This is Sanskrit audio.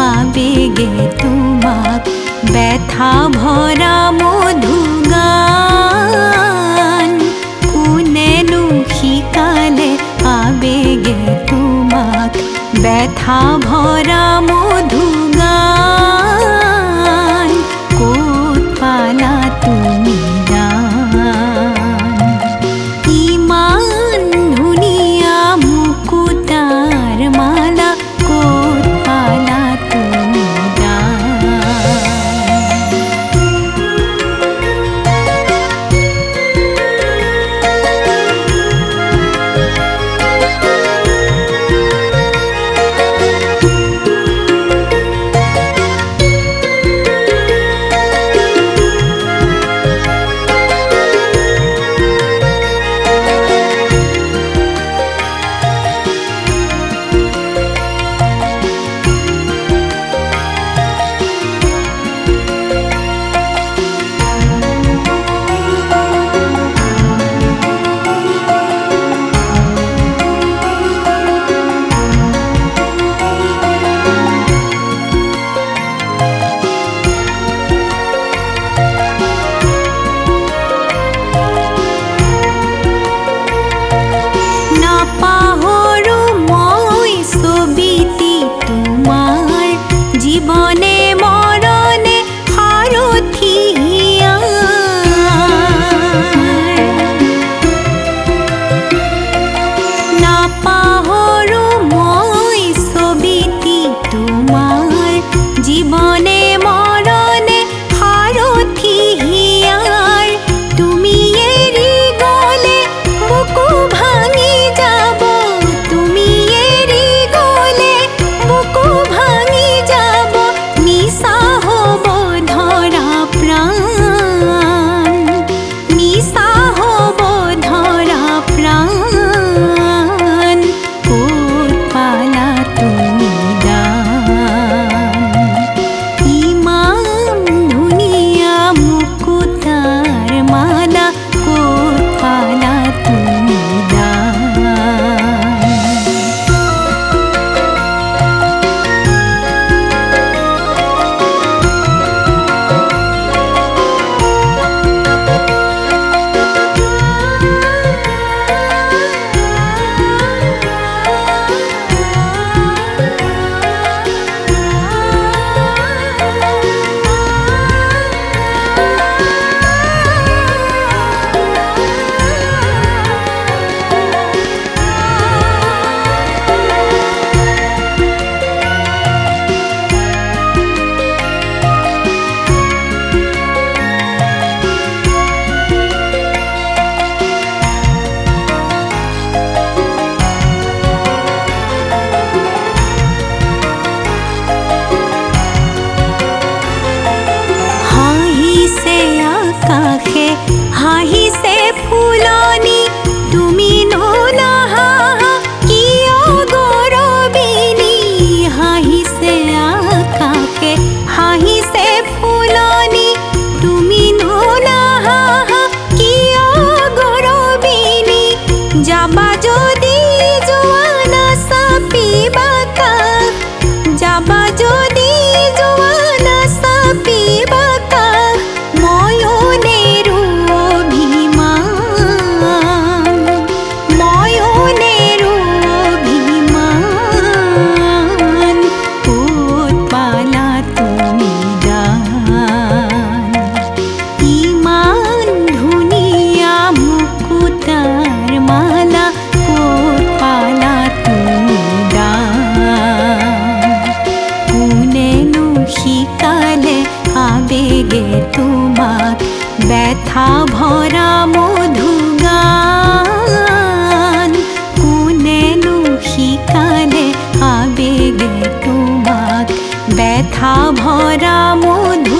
आबेगे तुम बथा भरा मधुगा कुने नुखीकाले आबेगे तुम बेथा भरा मधु লাগে তোমার ব্যথা वेथा भरा কোনে कोने আবেগে তোমার ব্যথা ভরা মধু